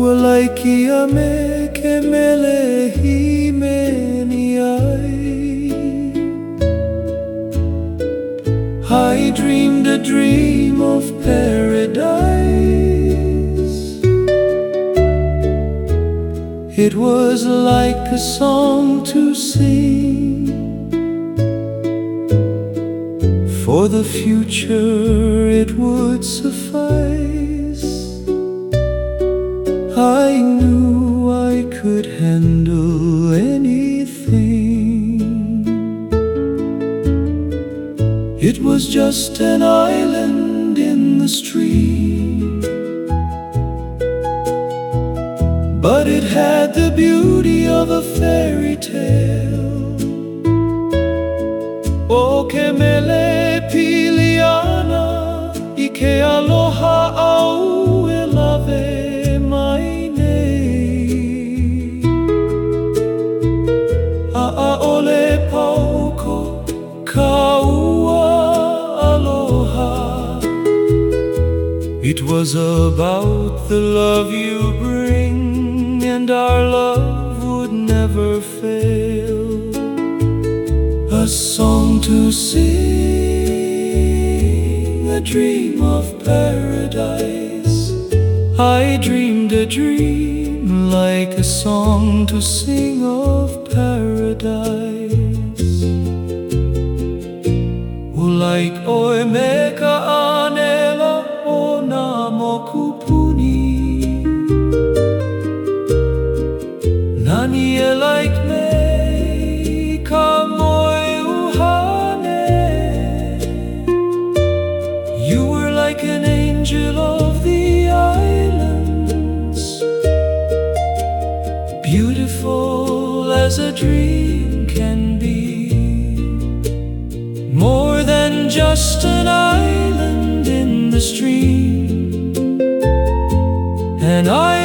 Walaikia me ai. I dreamed a dream of paradise. It was like a song to sing For the future it would suffice. I knew I could handle anything. It was just an island in the stream But it had the beauty of a fairy tale It was about the love you bring And our love would never fail a song to sing, a dream of paradise. I dreamed a dream like a song to sing of paradise. Like oi mokupuni. Nani e like me kamoi uhane. You were like an angel of the islands. Beautiful as a dream can be. More than just an island in the stream An island